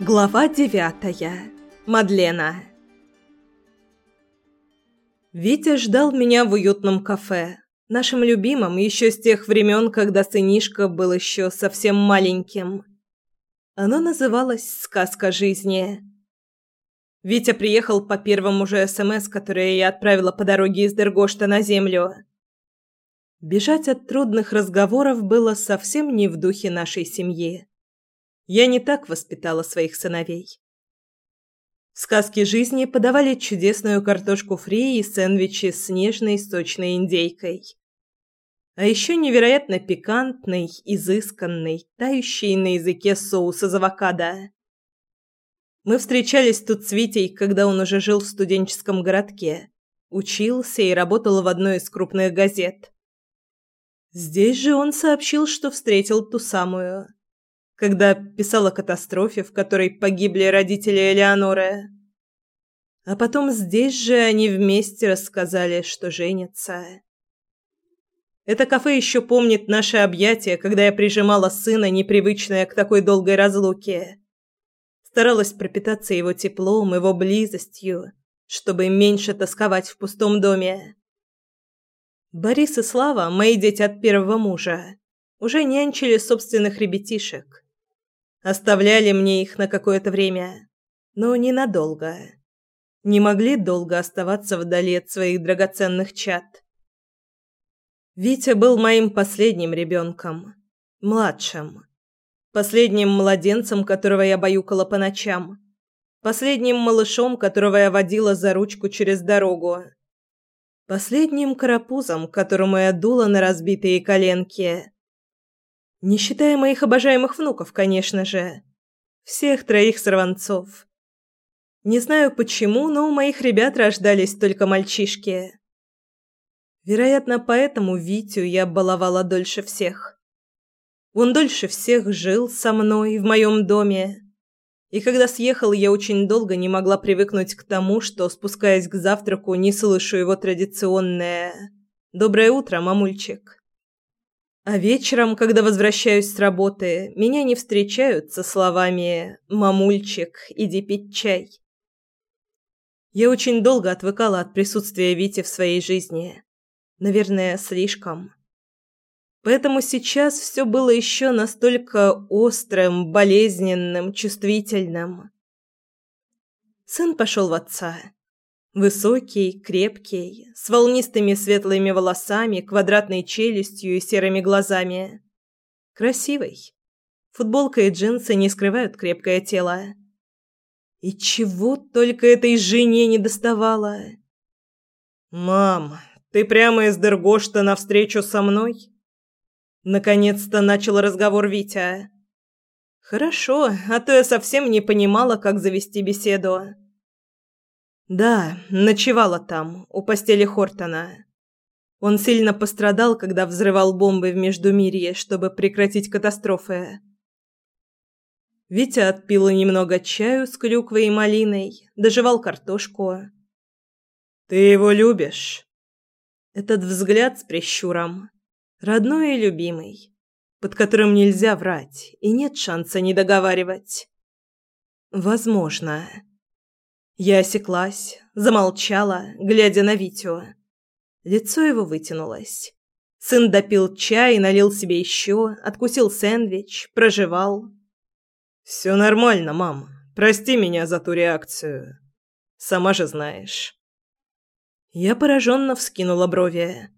Глава девятая. Мадлена. Витя ждал меня в уютном кафе, нашем любимом еще с тех времен, когда сынишка был еще совсем маленьким. Оно называлось «Сказка жизни». Витя приехал по первому же СМС, которое я отправила по дороге из Дергошта на землю. Бежать от трудных разговоров было совсем не в духе нашей семьи. Я не так воспитала своих сыновей. В сказке жизни подавали чудесную картошку фри и сэндвичи с нежной сочной индейкой. А еще невероятно пикантный, изысканный, тающий на языке соус из авокадо. Мы встречались тут с Витей, когда он уже жил в студенческом городке, учился и работал в одной из крупных газет. Здесь же он сообщил, что встретил ту самую – когда писала о катастрофе, в которой погибли родители Элеоноры. А потом здесь же они вместе рассказали, что женятся. Это кафе еще помнит наши объятия, когда я прижимала сына, непривычная к такой долгой разлуке. Старалась пропитаться его теплом, его близостью, чтобы меньше тосковать в пустом доме. Борис и Слава, мои дети от первого мужа, уже нянчили собственных ребятишек. Оставляли мне их на какое-то время, но ненадолго. Не могли долго оставаться вдали от своих драгоценных чад. Витя был моим последним ребенком, младшим, последним младенцем, которого я баюкала по ночам, последним малышом, которого я водила за ручку через дорогу, последним карапузом, которому я дула на разбитые коленки не считая моих обожаемых внуков, конечно же. Всех троих сорванцов. Не знаю почему, но у моих ребят рождались только мальчишки. Вероятно, поэтому Витю я баловала дольше всех. Он дольше всех жил со мной в моем доме. И когда съехал, я очень долго не могла привыкнуть к тому, что, спускаясь к завтраку, не слышу его традиционное «Доброе утро, мамульчик». А вечером, когда возвращаюсь с работы, меня не встречают со словами «мамульчик, иди пить чай». Я очень долго отвыкала от присутствия Вити в своей жизни. Наверное, слишком. Поэтому сейчас все было еще настолько острым, болезненным, чувствительным. Сын пошел в отца. Высокий, крепкий, с волнистыми светлыми волосами, квадратной челюстью и серыми глазами. Красивый. Футболка и джинсы не скрывают крепкое тело. И чего только этой жене не доставало. «Мам, ты прямо из Дергошта навстречу со мной?» Наконец-то начал разговор Витя. «Хорошо, а то я совсем не понимала, как завести беседу». Да, ночевала там, у постели Хортона. Он сильно пострадал, когда взрывал бомбы в Междумирье, чтобы прекратить катастрофы. Витя отпил немного чаю с клюквой и малиной, дожевал картошку. «Ты его любишь?» Этот взгляд с прищуром. Родной и любимый, под которым нельзя врать и нет шанса не договаривать. «Возможно». Я осеклась, замолчала, глядя на Витю. Лицо его вытянулось. Сын допил чай, налил себе еще, откусил сэндвич, прожевал. «Все нормально, мам. Прости меня за ту реакцию. Сама же знаешь». Я пораженно вскинула брови.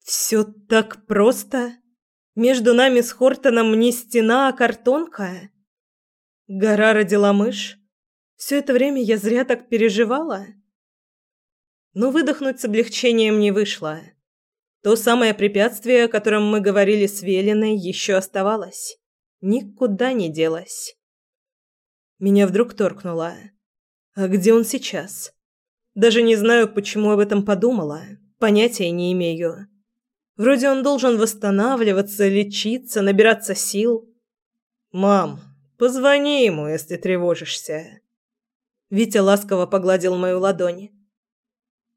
«Все так просто? Между нами с Хортоном не стена, а картонка? Гора родила мышь?» Все это время я зря так переживала. Но выдохнуть с облегчением не вышло. То самое препятствие, о котором мы говорили с Велиной, еще оставалось. Никуда не делось. Меня вдруг торкнуло. А где он сейчас? Даже не знаю, почему об этом подумала. Понятия не имею. Вроде он должен восстанавливаться, лечиться, набираться сил. «Мам, позвони ему, если тревожишься». Витя ласково погладил мою ладонь.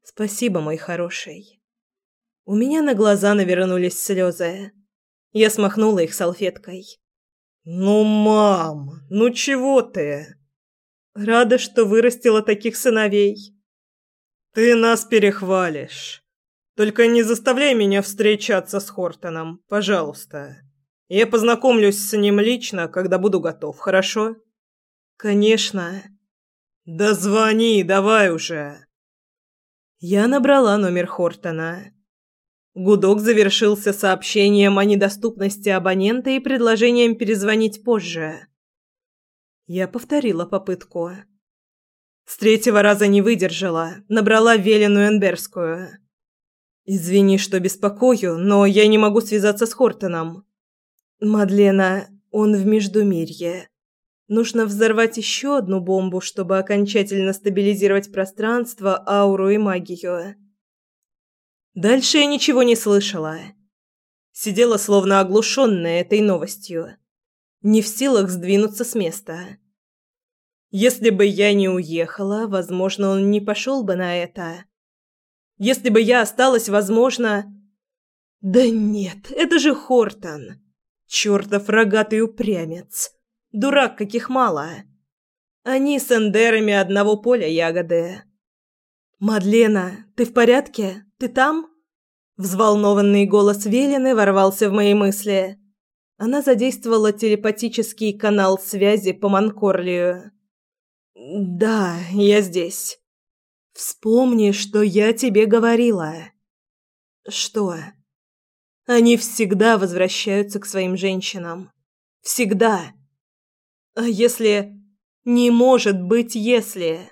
«Спасибо, мой хороший». У меня на глаза навернулись слезы. Я смахнула их салфеткой. «Ну, мам, ну чего ты?» «Рада, что вырастила таких сыновей». «Ты нас перехвалишь. Только не заставляй меня встречаться с Хортоном, пожалуйста. Я познакомлюсь с ним лично, когда буду готов, хорошо?» «Конечно». «Да звони, давай уже!» Я набрала номер Хортона. Гудок завершился сообщением о недоступности абонента и предложением перезвонить позже. Я повторила попытку. С третьего раза не выдержала, набрала Велину Энберскую. «Извини, что беспокою, но я не могу связаться с Хортоном». «Мадлена, он в Междумирье. Нужно взорвать еще одну бомбу, чтобы окончательно стабилизировать пространство, ауру и магию». Дальше я ничего не слышала. Сидела словно оглушенная этой новостью. Не в силах сдвинуться с места. Если бы я не уехала, возможно, он не пошел бы на это. Если бы я осталась, возможно... Да нет, это же Хортон. Чертов рогатый упрямец. Дурак, каких мало. Они с эндерами одного поля ягоды. «Мадлена, ты в порядке? Ты там?» Взволнованный голос Велины ворвался в мои мысли. Она задействовала телепатический канал связи по Манкорлию. «Да, я здесь. Вспомни, что я тебе говорила». «Что?» «Они всегда возвращаются к своим женщинам. Всегда. А если... Не может быть, если...»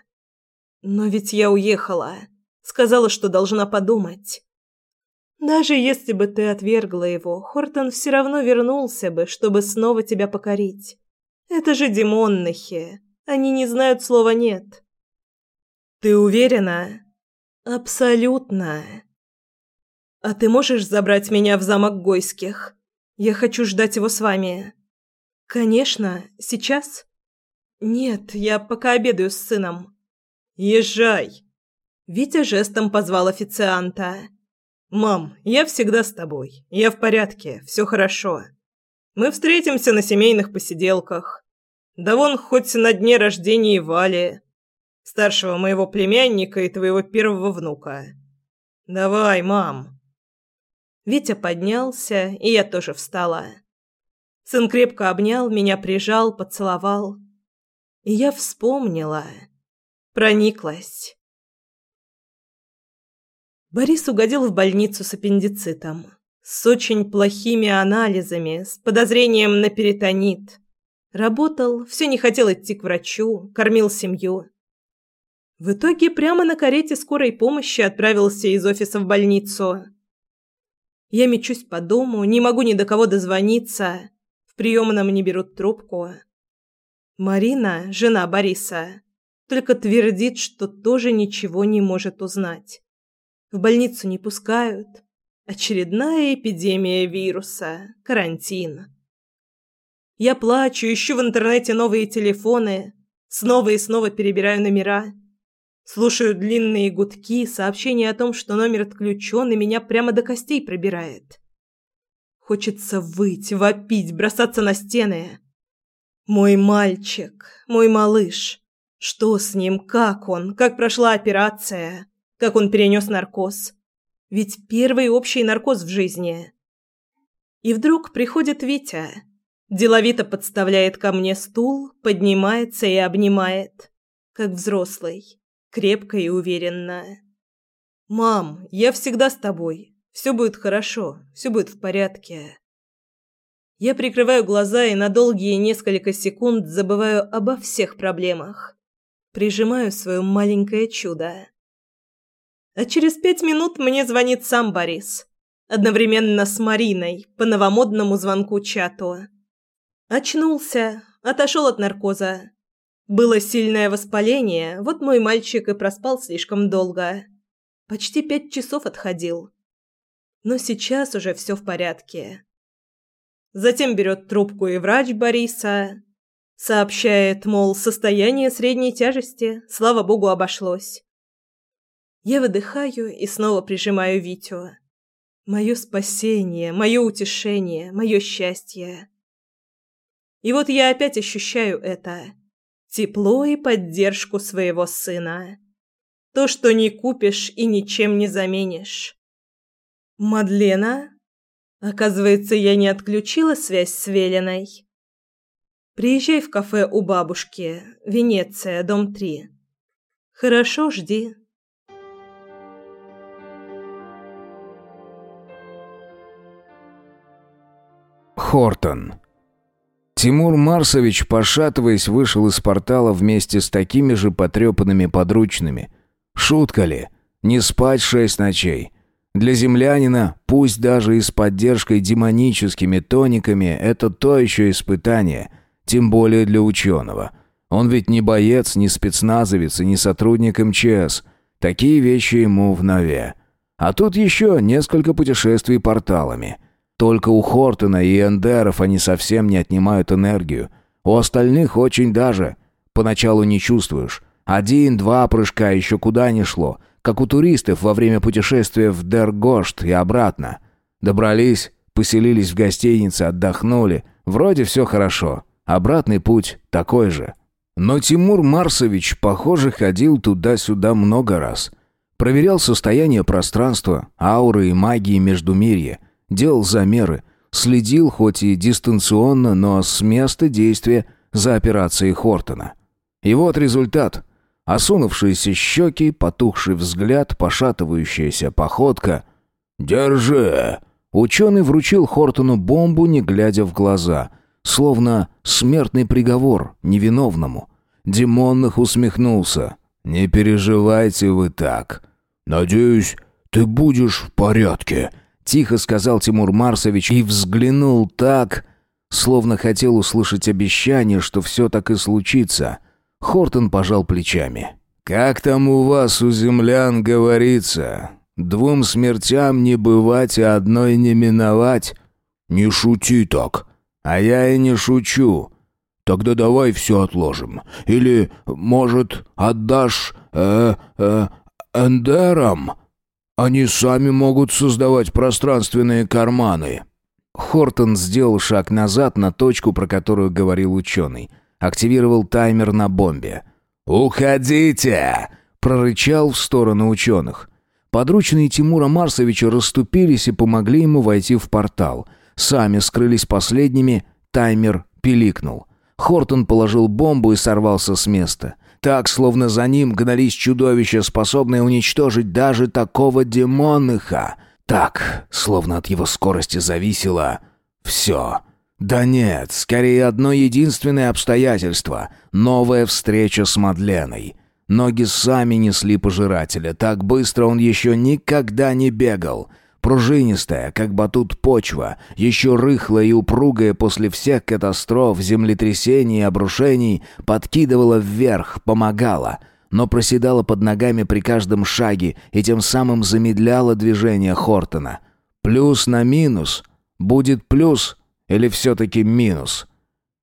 Но ведь я уехала. Сказала, что должна подумать. Даже если бы ты отвергла его, Хортон все равно вернулся бы, чтобы снова тебя покорить. Это же демонныхи. Они не знают слова «нет». Ты уверена? Абсолютно. А ты можешь забрать меня в замок Гойских? Я хочу ждать его с вами. Конечно. Сейчас? Нет, я пока обедаю с сыном. «Езжай!» Витя жестом позвал официанта. «Мам, я всегда с тобой. Я в порядке, все хорошо. Мы встретимся на семейных посиделках. Да вон хоть на дне рождения Вали, старшего моего племянника и твоего первого внука. Давай, мам!» Витя поднялся, и я тоже встала. Сын крепко обнял меня, прижал, поцеловал. И я вспомнила... Прониклась. Борис угодил в больницу с аппендицитом, с очень плохими анализами, с подозрением на перитонит. Работал, все не хотел идти к врачу, кормил семью. В итоге прямо на карете скорой помощи отправился из офиса в больницу. Я мечусь по дому, не могу ни до кого дозвониться. Приемном не берут трубку. Марина, жена Бориса, только твердит, что тоже ничего не может узнать. В больницу не пускают. Очередная эпидемия вируса, карантин. Я плачу, ищу в интернете новые телефоны, снова и снова перебираю номера. Слушаю длинные гудки, сообщения о том, что номер отключен, и меня прямо до костей пробирает. Хочется выть, вопить, бросаться на стены. Мой мальчик, мой малыш. Что с ним? Как он? Как прошла операция? Как он перенес наркоз? Ведь первый общий наркоз в жизни. И вдруг приходит Витя. Деловито подставляет ко мне стул, поднимается и обнимает. Как взрослый. Крепко и уверенно. «Мам, я всегда с тобой. Все будет хорошо. Все будет в порядке». Я прикрываю глаза и на долгие несколько секунд забываю обо всех проблемах прижимаю свое маленькое чудо. А через пять минут мне звонит сам Борис. Одновременно с Мариной по новомодному звонку чату. Очнулся, отошел от наркоза. Было сильное воспаление, вот мой мальчик и проспал слишком долго. Почти пять часов отходил. Но сейчас уже все в порядке. Затем берет трубку и врач Бориса, Сообщает, мол, состояние средней тяжести, слава богу, обошлось. Я выдыхаю и снова прижимаю Витю. Мое спасение, мое утешение, мое счастье. И вот я опять ощущаю это. Тепло и поддержку своего сына. То, что не купишь и ничем не заменишь. Мадлена? Оказывается, я не отключила связь с Велиной. Приезжай в кафе у бабушки. Венеция, дом 3. Хорошо, жди. Хортон. Тимур Марсович, пошатываясь, вышел из портала вместе с такими же потрепанными подручными. Шутка ли? Не спать шесть ночей. Для землянина, пусть даже и с поддержкой демоническими тониками, это то еще испытание, тем более для ученого. Он ведь не боец, не спецназовец и не сотрудник МЧС. Такие вещи ему в нове. А тут еще несколько путешествий порталами – только у Хортона и Эндеров они совсем не отнимают энергию. У остальных очень даже. Поначалу не чувствуешь. Один-два прыжка еще куда ни шло. Как у туристов во время путешествия в Дергошт и обратно. Добрались, поселились в гостинице, отдохнули. Вроде все хорошо. Обратный путь такой же. Но Тимур Марсович, похоже, ходил туда-сюда много раз. Проверял состояние пространства, ауры и магии Междумирья делал замеры, следил хоть и дистанционно, но с места действия за операцией Хортона. И вот результат. Осунувшиеся щеки, потухший взгляд, пошатывающаяся походка. «Держи!» Ученый вручил Хортону бомбу, не глядя в глаза, словно смертный приговор невиновному. Димонных усмехнулся. «Не переживайте вы так. Надеюсь, ты будешь в порядке», Тихо сказал Тимур Марсович и взглянул так, словно хотел услышать обещание, что все так и случится. Хортон пожал плечами. «Как там у вас, у землян, говорится? Двум смертям не бывать, а одной не миновать?» «Не шути так». «А я и не шучу». «Тогда давай все отложим. Или, может, отдашь... э... э... эндерам?» Они сами могут создавать пространственные карманы». Хортон сделал шаг назад на точку, про которую говорил ученый. Активировал таймер на бомбе. «Уходите!» — прорычал в сторону ученых. Подручные Тимура Марсовича расступились и помогли ему войти в портал. Сами скрылись последними, таймер пиликнул. Хортон положил бомбу и сорвался с места. Так, словно за ним гнались чудовища, способные уничтожить даже такого демоныха. Так, словно от его скорости зависело все. Да нет, скорее одно единственное обстоятельство — новая встреча с Мадленой. Ноги сами несли пожирателя, так быстро он еще никогда не бегал — Пружинистая, как батут почва, еще рыхлая и упругая после всех катастроф, землетрясений и обрушений, подкидывала вверх, помогала, но проседала под ногами при каждом шаге и тем самым замедляла движение Хортона. Плюс на минус. Будет плюс или все-таки минус?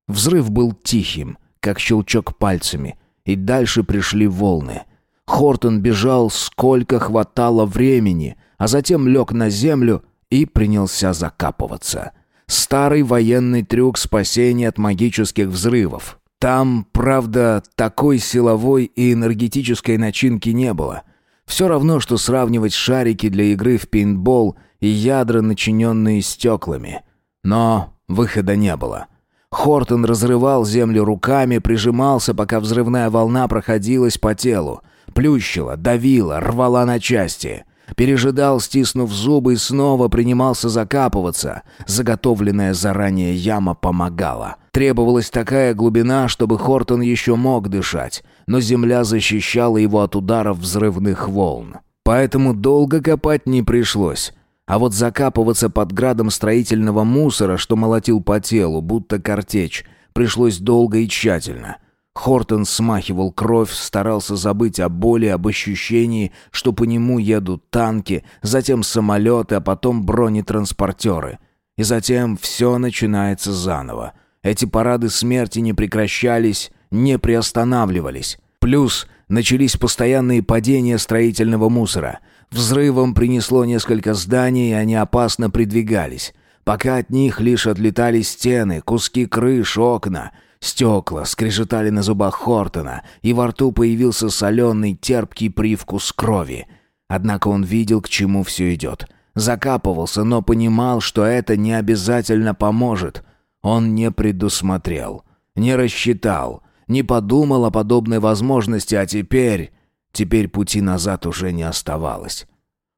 Взрыв был тихим, как щелчок пальцами, и дальше пришли волны. Хортон бежал, сколько хватало времени — а затем лег на землю и принялся закапываться. Старый военный трюк спасения от магических взрывов. Там, правда, такой силовой и энергетической начинки не было. Все равно, что сравнивать шарики для игры в пейнтбол и ядра, начиненные стеклами. Но выхода не было. Хортон разрывал землю руками, прижимался, пока взрывная волна проходилась по телу. Плющила, давила, рвала на части — Пережидал, стиснув зубы, и снова принимался закапываться. Заготовленная заранее яма помогала. Требовалась такая глубина, чтобы Хортон еще мог дышать, но земля защищала его от ударов взрывных волн. Поэтому долго копать не пришлось. А вот закапываться под градом строительного мусора, что молотил по телу, будто картечь, пришлось долго и тщательно. Хортон смахивал кровь, старался забыть о боли, об ощущении, что по нему едут танки, затем самолеты, а потом бронетранспортеры. И затем все начинается заново. Эти парады смерти не прекращались, не приостанавливались. Плюс начались постоянные падения строительного мусора. Взрывом принесло несколько зданий, и они опасно придвигались. пока от них лишь отлетали стены, куски крыш, окна. Стекла скрежетали на зубах Хортона, и во рту появился соленый, терпкий привкус крови. Однако он видел, к чему все идет. Закапывался, но понимал, что это не обязательно поможет. Он не предусмотрел, не рассчитал, не подумал о подобной возможности, а теперь... Теперь пути назад уже не оставалось.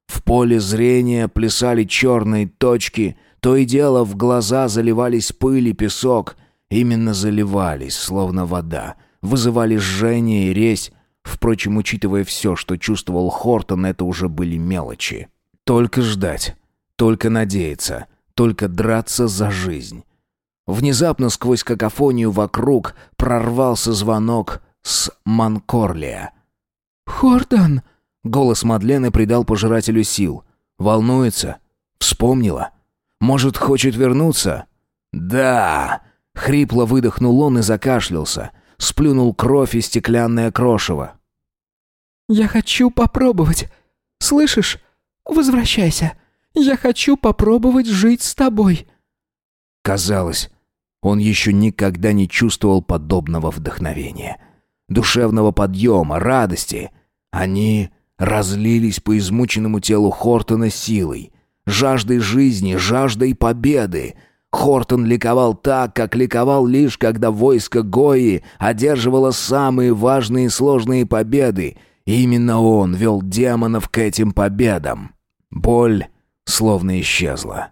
В поле зрения плясали черные точки, то и дело в глаза заливались пыль и песок. Именно заливались, словно вода. Вызывали жжение и резь. Впрочем, учитывая все, что чувствовал Хортон, это уже были мелочи. Только ждать, только надеяться, только драться за жизнь. Внезапно сквозь какофонию вокруг прорвался звонок с Манкорлия. «Хортон!» — голос Мадлены придал пожирателю сил. «Волнуется? Вспомнила? Может, хочет вернуться?» «Да!» — хрипло выдохнул он и закашлялся. Сплюнул кровь и стеклянное крошево. «Я хочу попробовать. Слышишь? Возвращайся. Я хочу попробовать жить с тобой». Казалось, он еще никогда не чувствовал подобного вдохновения. Душевного подъема, радости. Они разлились по измученному телу Хортона силой. Жаждой жизни, жаждой победы. Хортон ликовал так, как ликовал лишь, когда войско Гои одерживало самые важные и сложные победы. И именно он вел демонов к этим победам. Боль словно исчезла.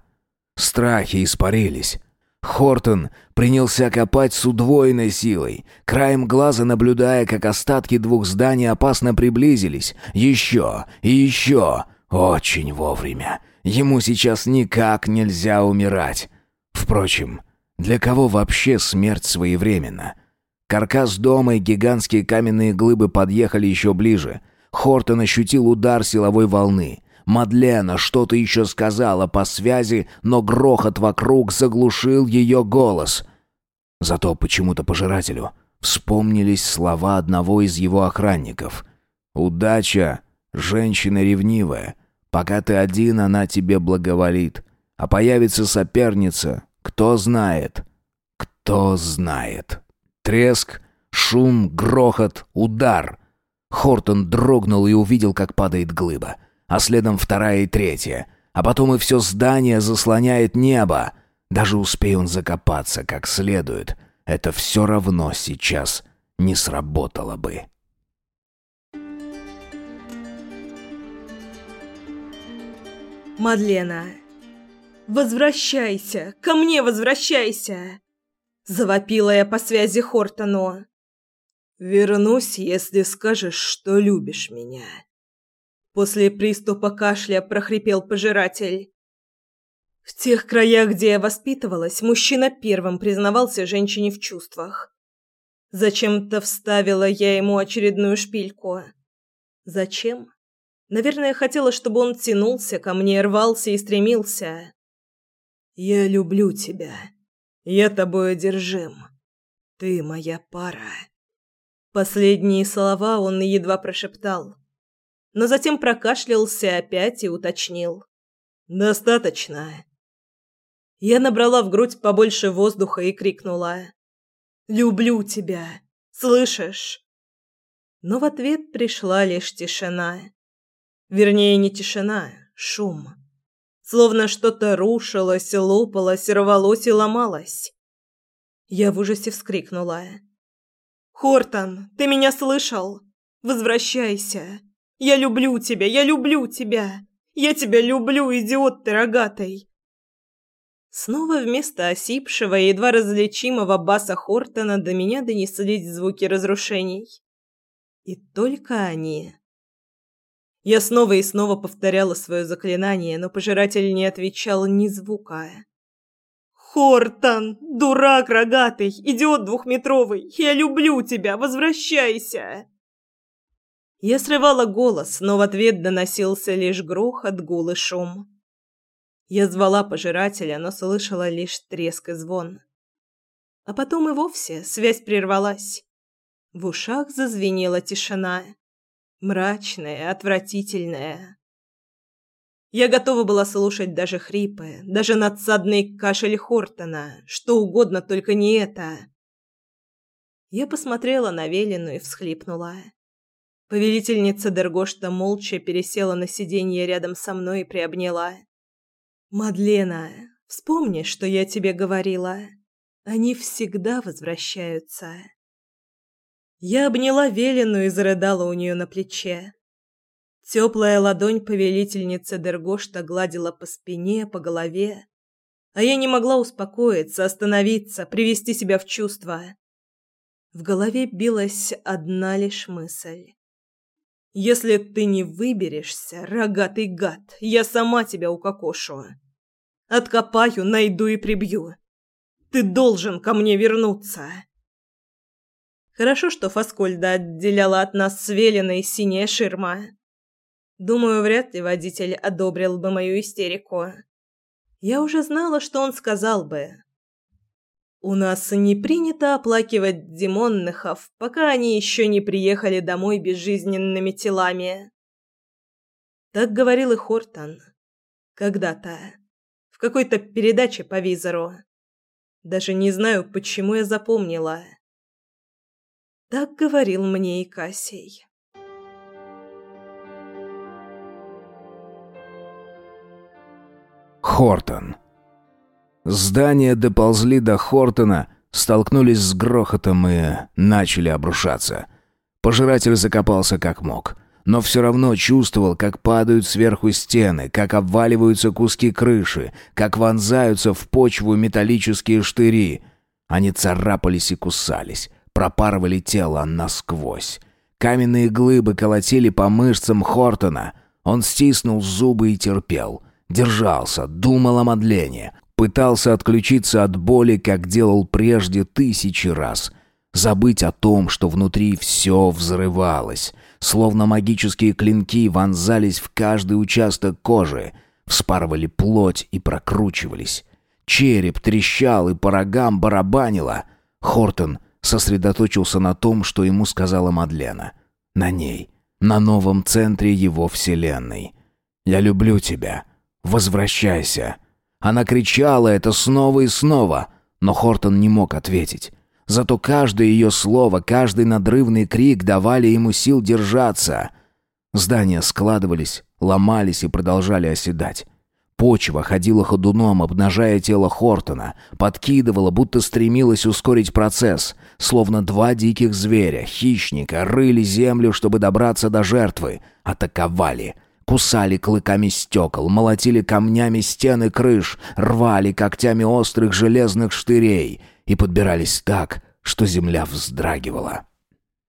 Страхи испарились. Хортон принялся копать с удвоенной силой, краем глаза наблюдая, как остатки двух зданий опасно приблизились. Еще и еще. Очень вовремя. Ему сейчас никак нельзя умирать. Впрочем, для кого вообще смерть своевременна? Каркас дома и гигантские каменные глыбы подъехали еще ближе. Хортон ощутил удар силовой волны. Мадлена что-то еще сказала по связи, но грохот вокруг заглушил ее голос. Зато почему-то пожирателю вспомнились слова одного из его охранников. «Удача, женщина ревнивая. Пока ты один, она тебе благоволит. А появится соперница, кто знает? Кто знает?» Треск, шум, грохот, удар. Хортон дрогнул и увидел, как падает глыба а следом вторая и третья. А потом и все здание заслоняет небо. Даже успей он закопаться как следует, это все равно сейчас не сработало бы. Мадлена, возвращайся, ко мне возвращайся, завопила я по связи Хортону. Вернусь, если скажешь, что любишь меня. После приступа кашля прохрипел пожиратель. В тех краях, где я воспитывалась, мужчина первым признавался женщине в чувствах. Зачем-то вставила я ему очередную шпильку. Зачем? Наверное, хотела, чтобы он тянулся ко мне, рвался и стремился. «Я люблю тебя. Я тобой одержим. Ты моя пара». Последние слова он едва прошептал но затем прокашлялся опять и уточнил. «Достаточно». Я набрала в грудь побольше воздуха и крикнула. «Люблю тебя! Слышишь?» Но в ответ пришла лишь тишина. Вернее, не тишина, шум. Словно что-то рушилось, лопалось, рвалось и ломалось. Я в ужасе вскрикнула. «Хортон, ты меня слышал? Возвращайся! Я люблю тебя, я люблю тебя. Я тебя люблю, идиот ты рогатый. Снова вместо осипшего и едва различимого баса Хортона до меня донеслись звуки разрушений. И только они. Я снова и снова повторяла свое заклинание, но пожиратель не отвечал ни звука. «Хортон! Дурак рогатый! Идиот двухметровый! Я люблю тебя! Возвращайся!» Я срывала голос, но в ответ доносился лишь грохот, гул и шум. Я звала пожирателя, но слышала лишь треск и звон. А потом и вовсе связь прервалась. В ушах зазвенела тишина. Мрачная, отвратительная. Я готова была слушать даже хрипы, даже надсадный кашель Хортона, что угодно, только не это. Я посмотрела на Велину и всхлипнула. Повелительница Дергошта молча пересела на сиденье рядом со мной и приобняла. «Мадлена, вспомни, что я тебе говорила. Они всегда возвращаются». Я обняла Велину и зарыдала у нее на плече. Теплая ладонь повелительницы Дергошта гладила по спине, по голове, а я не могла успокоиться, остановиться, привести себя в чувство. В голове билась одна лишь мысль. «Если ты не выберешься, рогатый гад, я сама тебя укокошу. Откопаю, найду и прибью. Ты должен ко мне вернуться». Хорошо, что Фаскольда отделяла от нас с Велиной синяя ширма. Думаю, вряд ли водитель одобрил бы мою истерику. Я уже знала, что он сказал бы. У нас не принято оплакивать демонныхов, пока они еще не приехали домой безжизненными телами. Так говорил и Хортон. Когда-то. В какой-то передаче по визору. Даже не знаю, почему я запомнила. Так говорил мне и Кассий. Хортон. Здания доползли до Хортона, столкнулись с грохотом и начали обрушаться. Пожиратель закопался как мог, но все равно чувствовал, как падают сверху стены, как обваливаются куски крыши, как вонзаются в почву металлические штыри. Они царапались и кусались, пропарывали тело насквозь. Каменные глыбы колотили по мышцам Хортона. Он стиснул зубы и терпел. Держался, думал о Мадлене. Пытался отключиться от боли, как делал прежде тысячи раз. Забыть о том, что внутри все взрывалось. Словно магические клинки вонзались в каждый участок кожи. Вспарывали плоть и прокручивались. Череп трещал и по рогам барабанило. Хортон сосредоточился на том, что ему сказала Мадлена. На ней. На новом центре его вселенной. «Я люблю тебя. Возвращайся!» Она кричала это снова и снова, но Хортон не мог ответить. Зато каждое ее слово, каждый надрывный крик давали ему сил держаться. Здания складывались, ломались и продолжали оседать. Почва ходила ходуном, обнажая тело Хортона, подкидывала, будто стремилась ускорить процесс, словно два диких зверя, хищника, рыли землю, чтобы добраться до жертвы, атаковали — Кусали клыками стекол, молотили камнями стены крыш, рвали когтями острых железных штырей и подбирались так, что земля вздрагивала.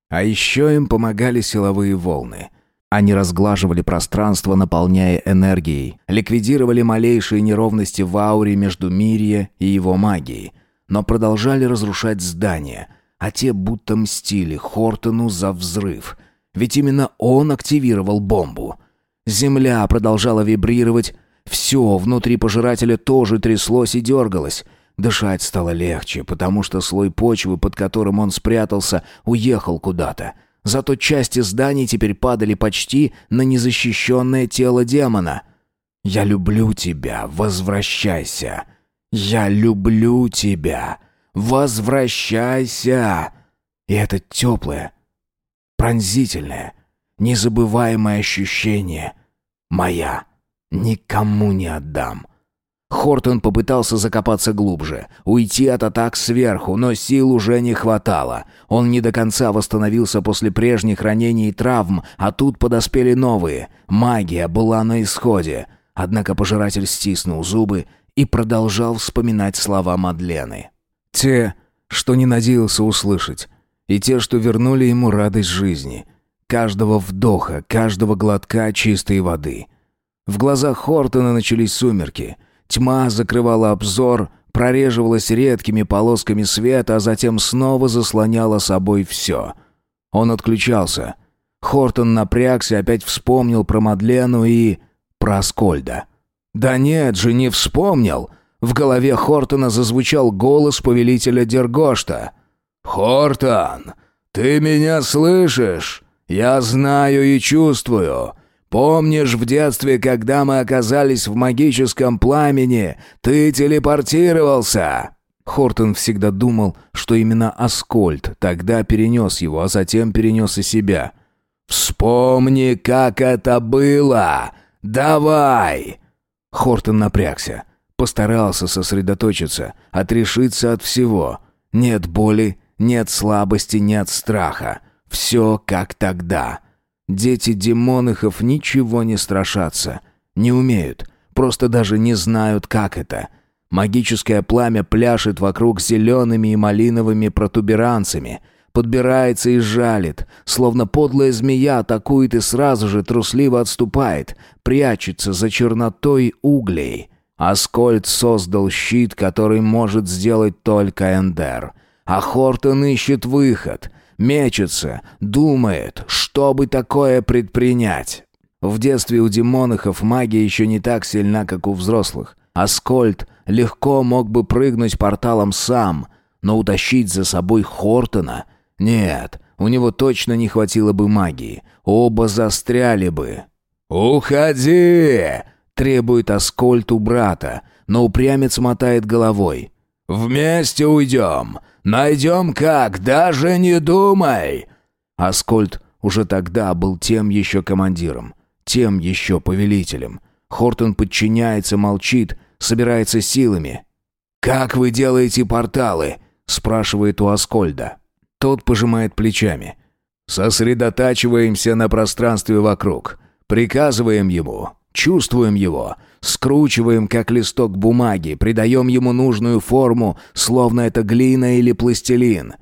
А еще им помогали силовые волны. Они разглаживали пространство, наполняя энергией, ликвидировали малейшие неровности в ауре между Мирье и его магией, но продолжали разрушать здания, а те будто мстили Хортону за взрыв. Ведь именно он активировал бомбу — Земля продолжала вибрировать. Все внутри пожирателя тоже тряслось и дергалось. Дышать стало легче, потому что слой почвы, под которым он спрятался, уехал куда-то. Зато части зданий теперь падали почти на незащищенное тело демона. «Я люблю тебя, возвращайся! Я люблю тебя! Возвращайся!» И это теплое, пронзительное, незабываемое ощущение. Моя. Никому не отдам. Хортон попытался закопаться глубже, уйти от атак сверху, но сил уже не хватало. Он не до конца восстановился после прежних ранений и травм, а тут подоспели новые. Магия была на исходе. Однако пожиратель стиснул зубы и продолжал вспоминать слова Мадлены. Те, что не надеялся услышать, и те, что вернули ему радость жизни — каждого вдоха, каждого глотка чистой воды. В глазах Хортона начались сумерки. Тьма закрывала обзор, прореживалась редкими полосками света, а затем снова заслоняла собой все. Он отключался. Хортон напрягся, опять вспомнил про Мадлену и... про Аскольда. «Да нет же, не вспомнил!» В голове Хортона зазвучал голос повелителя Дергошта. «Хортон, ты меня слышишь?» Я знаю и чувствую. Помнишь в детстве, когда мы оказались в магическом пламени, ты телепортировался?» Хортон всегда думал, что именно Аскольд тогда перенес его, а затем перенес и себя. «Вспомни, как это было! Давай!» Хортон напрягся, постарался сосредоточиться, отрешиться от всего. Нет боли, нет слабости, нет страха. Все как тогда. Дети демонихов ничего не страшатся, не умеют, просто даже не знают, как это. Магическое пламя пляшет вокруг зелеными и малиновыми протуберанцами, подбирается и жалит, словно подлая змея атакует и сразу же трусливо отступает, прячется за чернотой углей. Аскольд создал щит, который может сделать только Эндер. А Хортон ищет выход, мечется, думает, что бы такое предпринять. В детстве у демонахов магия еще не так сильна, как у взрослых. Аскольд легко мог бы прыгнуть порталом сам, но утащить за собой Хортона... Нет, у него точно не хватило бы магии. Оба застряли бы. «Уходи!» — требует Аскольд у брата, но упрямец мотает головой. «Вместе уйдем! Найдем как, даже не думай!» Аскольд уже тогда был тем еще командиром, тем еще повелителем. Хортон подчиняется, молчит, собирается силами. «Как вы делаете порталы?» — спрашивает у Аскольда. Тот пожимает плечами. «Сосредотачиваемся на пространстве вокруг. Приказываем ему, чувствуем его, скручиваем как листок бумаги, придаем ему нужную форму, словно это глина или пластилин.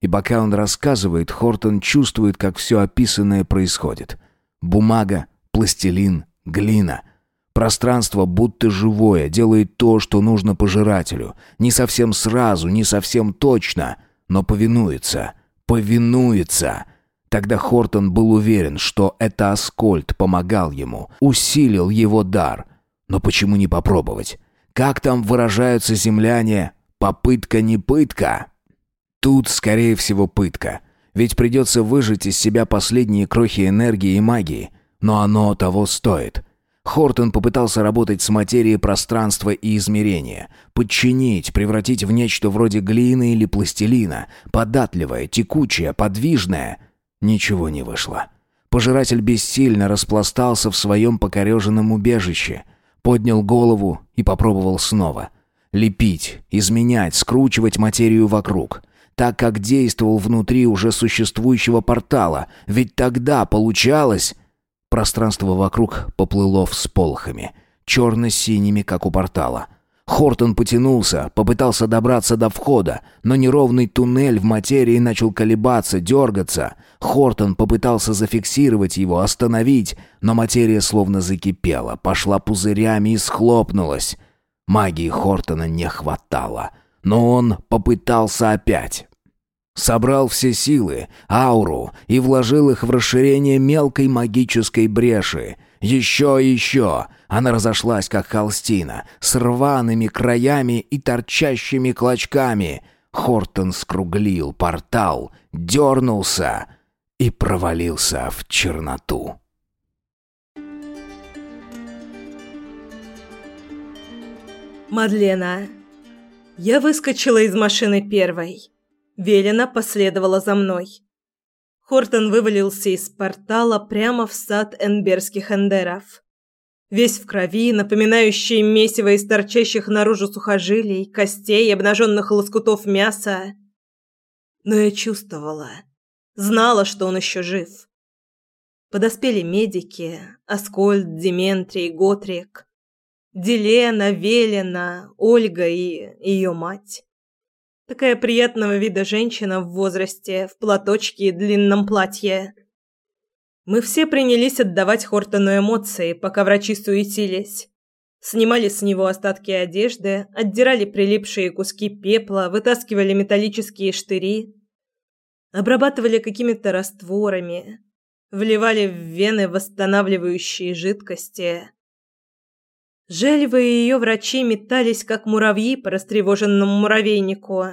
И пока он рассказывает, Хортон чувствует, как все описанное происходит. Бумага, пластилин, глина. Пространство будто живое, делает то, что нужно пожирателю. Не совсем сразу, не совсем точно, но повинуется. Повинуется. Тогда Хортон был уверен, что это Аскольд помогал ему, усилил его дар. Но почему не попробовать? Как там выражаются земляне? Попытка не пытка? Тут, скорее всего, пытка. Ведь придется выжать из себя последние крохи энергии и магии. Но оно того стоит. Хортон попытался работать с материей пространства и измерения, подчинить, превратить в нечто вроде глины или пластилина, податливое, текучее, подвижное — Ничего не вышло. Пожиратель бессильно распластался в своем покореженном убежище, поднял голову и попробовал снова. Лепить, изменять, скручивать материю вокруг. Так, как действовал внутри уже существующего портала. Ведь тогда получалось... Пространство вокруг поплыло всполохами. Черно-синими, как у портала. Хортон потянулся, попытался добраться до входа, но неровный туннель в материи начал колебаться, дергаться. Хортон попытался зафиксировать его, остановить, но материя словно закипела, пошла пузырями и схлопнулась. Магии Хортона не хватало, но он попытался опять. Собрал все силы, ауру и вложил их в расширение мелкой магической бреши. Еще и еще. Она разошлась, как холстина, с рваными краями и торчащими клочками. Хортон скруглил портал, дернулся и провалился в черноту. Мадлена. Я выскочила из машины первой. Велена последовала за мной. Хортон вывалился из портала прямо в сад энберских эндеров. Весь в крови, напоминающий месиво из торчащих наружу сухожилий, костей обнаженных лоскутов мяса. Но я чувствовала, знала, что он еще жив. Подоспели медики, Аскольд, Дементрий, Готрик, Делена, Велена, Ольга и ее мать. Такая приятного вида женщина в возрасте, в платочке и длинном платье. Мы все принялись отдавать Хортону эмоции, пока врачи суетились. Снимали с него остатки одежды, отдирали прилипшие куски пепла, вытаскивали металлические штыри, обрабатывали какими-то растворами, вливали в вены восстанавливающие жидкости. Жельва и ее врачи метались, как муравьи по растревоженному муравейнику.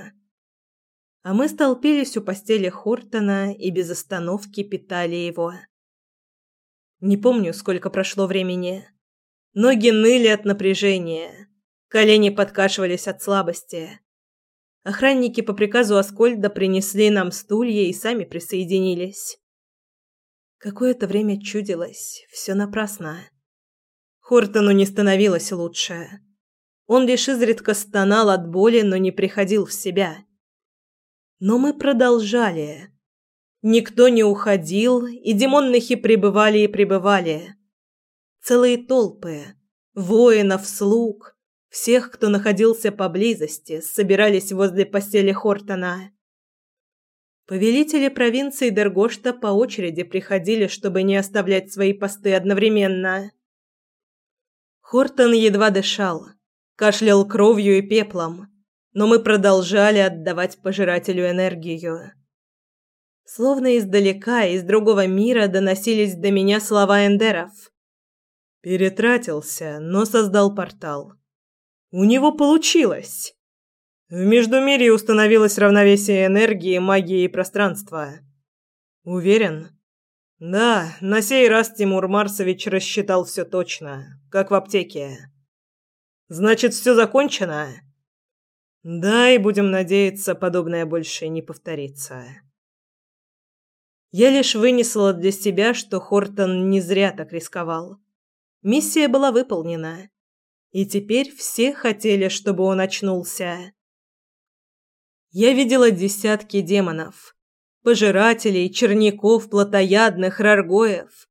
А мы столпились у постели Хортона и без остановки питали его. Не помню, сколько прошло времени. Ноги ныли от напряжения, колени подкашивались от слабости. Охранники по приказу Аскольда принесли нам стулья и сами присоединились. Какое-то время чудилось, все напрасно. Хортону не становилось лучше. Он лишь изредка стонал от боли, но не приходил в себя. Но мы продолжали. Никто не уходил, и демонныхи пребывали и пребывали. Целые толпы, воинов, слуг, всех, кто находился поблизости, собирались возле постели Хортона. Повелители провинции Дергошта по очереди приходили, чтобы не оставлять свои посты одновременно. Хортон едва дышал, кашлял кровью и пеплом, но мы продолжали отдавать пожирателю энергию. Словно издалека, из другого мира доносились до меня слова эндеров. Перетратился, но создал портал. У него получилось. В Междумирье установилось равновесие энергии, магии и пространства. Уверен? Да, на сей раз Тимур Марсович рассчитал все точно, как в аптеке. Значит, все закончено? Да, и будем надеяться, подобное больше не повторится. Я лишь вынесла для себя, что Хортон не зря так рисковал. Миссия была выполнена, и теперь все хотели, чтобы он очнулся. Я видела десятки демонов, пожирателей, черняков, плотоядных, раргоев,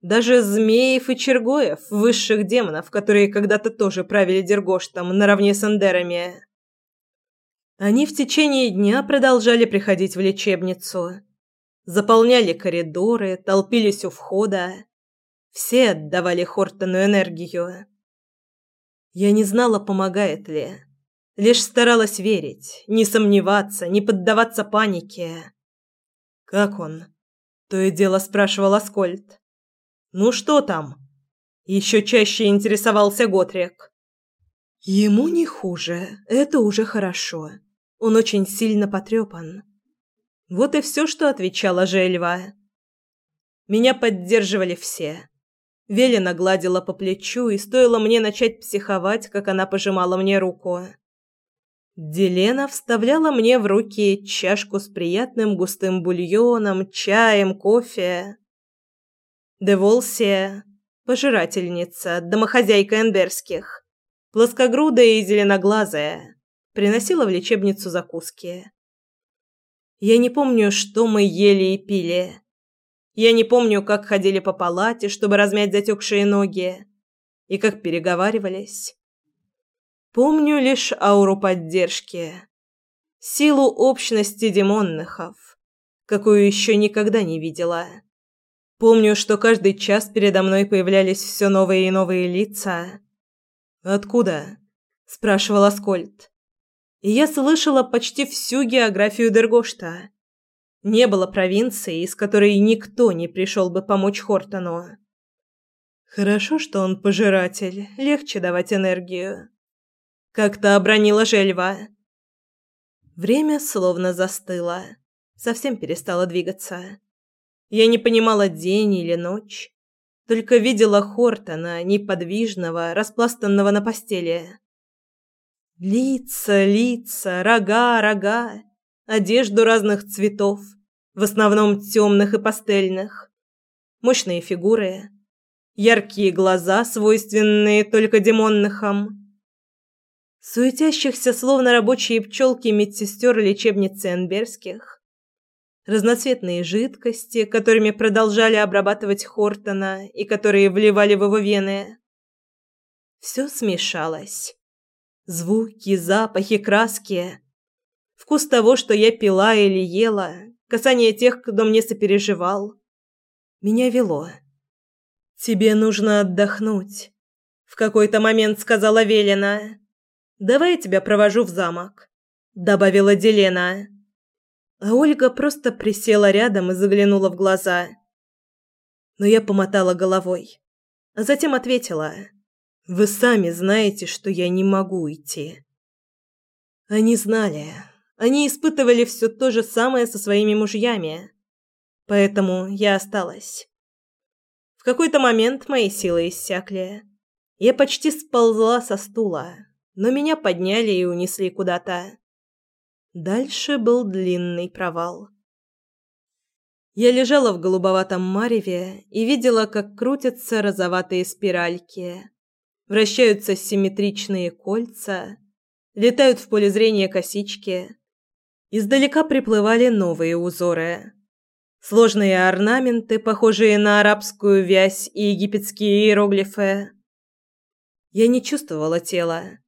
даже змеев и чергоев, высших демонов, которые когда-то тоже правили Дергоштом наравне с эндерами. Они в течение дня продолжали приходить в лечебницу. Заполняли коридоры, толпились у входа. Все отдавали Хортону энергию. Я не знала, помогает ли. Лишь старалась верить, не сомневаться, не поддаваться панике. «Как он?» – то и дело спрашивал Аскольд. «Ну что там?» – еще чаще интересовался Готрик. «Ему не хуже, это уже хорошо. Он очень сильно потрепан. Вот и все, что отвечала Жельва. Меня поддерживали все. Велена гладила по плечу, и стоило мне начать психовать, как она пожимала мне руку. Делена вставляла мне в руки чашку с приятным густым бульоном, чаем, кофе. Деволсия, пожирательница, домохозяйка эндерских, плоскогрудая и зеленоглазая, приносила в лечебницу закуски. Я не помню, что мы ели и пили. Я не помню, как ходили по палате, чтобы размять затекшие ноги, и как переговаривались. Помню лишь ауру поддержки, силу общности демонныхов, какую еще никогда не видела. Помню, что каждый час передо мной появлялись все новые и новые лица. «Откуда?» – спрашивал Аскольд и я слышала почти всю географию Дергошта. Не было провинции, из которой никто не пришел бы помочь Хортону. Хорошо, что он пожиратель, легче давать энергию. Как-то обронила Жельва. Время словно застыло, совсем перестало двигаться. Я не понимала день или ночь, только видела Хортона, неподвижного, распластанного на постели. Лица, лица, рога, рога, одежду разных цветов, в основном темных и пастельных, мощные фигуры, яркие глаза, свойственные только демонныхам, суетящихся, словно рабочие пчелки медсестер лечебницы Энберских, разноцветные жидкости, которыми продолжали обрабатывать Хортона и которые вливали в его вены. Все смешалось Звуки, запахи, краски. Вкус того, что я пила или ела. Касание тех, кто мне сопереживал. Меня вело. «Тебе нужно отдохнуть», — в какой-то момент сказала Велена. «Давай я тебя провожу в замок», — добавила Делена. А Ольга просто присела рядом и заглянула в глаза. Но я помотала головой, а затем ответила. Вы сами знаете, что я не могу идти. Они знали. Они испытывали все то же самое со своими мужьями. Поэтому я осталась. В какой-то момент мои силы иссякли. Я почти сползла со стула, но меня подняли и унесли куда-то. Дальше был длинный провал. Я лежала в голубоватом мареве и видела, как крутятся розоватые спиральки, вращаются симметричные кольца, летают в поле зрения косички. Издалека приплывали новые узоры. Сложные орнаменты, похожие на арабскую вязь и египетские иероглифы. Я не чувствовала тела,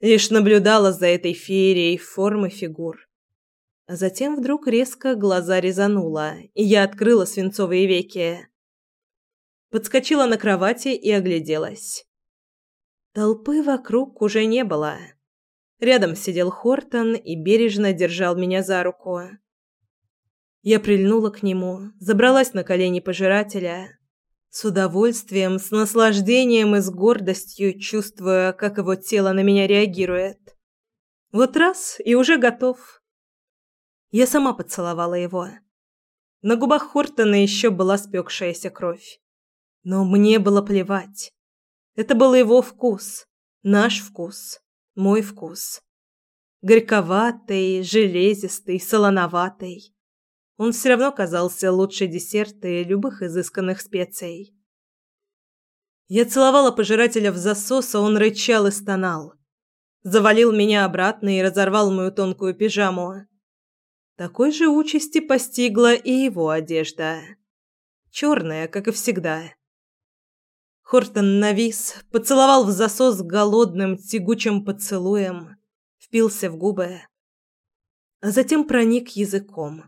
лишь наблюдала за этой феерией формы фигур. А затем вдруг резко глаза резануло, и я открыла свинцовые веки. Подскочила на кровати и огляделась. Толпы вокруг уже не было. Рядом сидел Хортон и бережно держал меня за руку. Я прильнула к нему, забралась на колени пожирателя, с удовольствием, с наслаждением и с гордостью, чувствуя, как его тело на меня реагирует. Вот раз и уже готов. Я сама поцеловала его. На губах Хортона еще была спекшаяся кровь. Но мне было плевать. Это был его вкус, наш вкус, мой вкус. Горьковатый, железистый, солоноватый. Он все равно казался лучше десерта и любых изысканных специй. Я целовала пожирателя в засос, а он рычал и стонал. Завалил меня обратно и разорвал мою тонкую пижаму. Такой же участи постигла и его одежда. Черная, как и всегда. Хортон навис, поцеловал в засос голодным, тягучим поцелуем, впился в губы, а затем проник языком.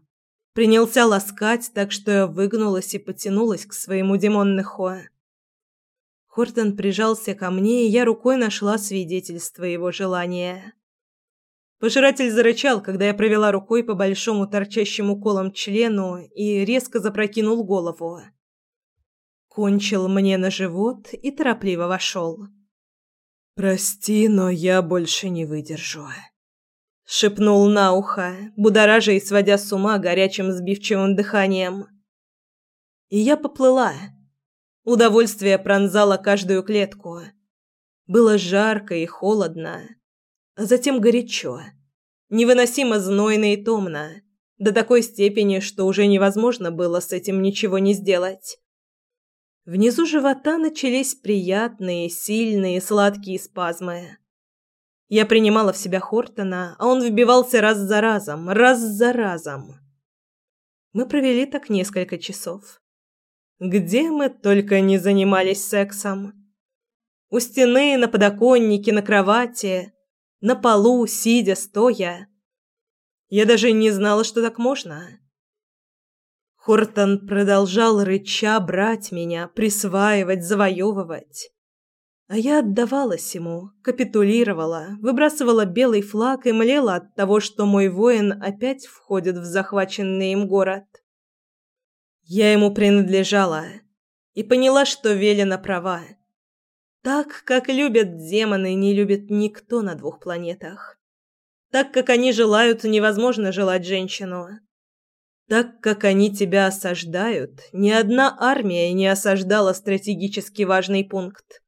Принялся ласкать, так что я выгнулась и потянулась к своему демонныху. Хортон прижался ко мне, и я рукой нашла свидетельство его желания. Пожиратель зарычал, когда я провела рукой по большому торчащему колом члену и резко запрокинул голову кончил мне на живот и торопливо вошел. «Прости, но я больше не выдержу», — шепнул на ухо, будоража и сводя с ума горячим сбивчивым дыханием. И я поплыла. Удовольствие пронзало каждую клетку. Было жарко и холодно, а затем горячо, невыносимо знойно и томно, до такой степени, что уже невозможно было с этим ничего не сделать. Внизу живота начались приятные, сильные, сладкие спазмы. Я принимала в себя Хортона, а он вбивался раз за разом, раз за разом. Мы провели так несколько часов. Где мы только не занимались сексом. У стены, на подоконнике, на кровати, на полу, сидя, стоя. Я даже не знала, что так можно. Хортон продолжал рыча брать меня, присваивать, завоевывать. А я отдавалась ему, капитулировала, выбрасывала белый флаг и млела от того, что мой воин опять входит в захваченный им город. Я ему принадлежала и поняла, что Велена права. Так, как любят демоны, не любит никто на двух планетах. Так, как они желают, невозможно желать женщину. Так как они тебя осаждают, ни одна армия не осаждала стратегически важный пункт.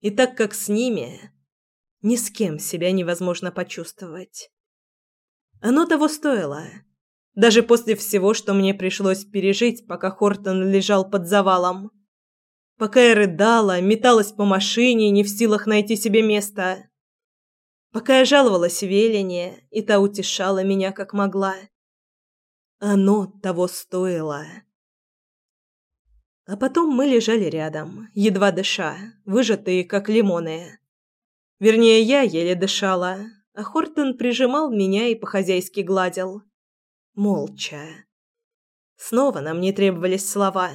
И так как с ними ни с кем себя невозможно почувствовать. Оно того стоило. Даже после всего, что мне пришлось пережить, пока Хортон лежал под завалом. Пока я рыдала, металась по машине, не в силах найти себе места. Пока я жаловалась Велине, и та утешала меня как могла. Оно того стоило. А потом мы лежали рядом, едва дыша, выжатые, как лимоны. Вернее, я еле дышала, а Хортон прижимал меня и по-хозяйски гладил. Молча. Снова нам не требовались слова.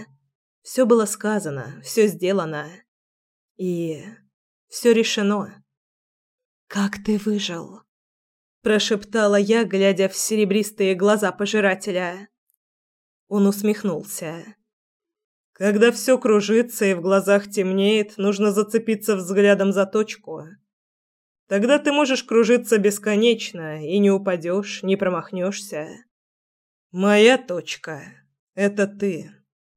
Все было сказано, все сделано. И все решено. «Как ты выжил?» прошептала я, глядя в серебристые глаза пожирателя. Он усмехнулся. Когда все кружится и в глазах темнеет, нужно зацепиться взглядом за точку. Тогда ты можешь кружиться бесконечно и не упадешь, не промахнешься. Моя точка это ты.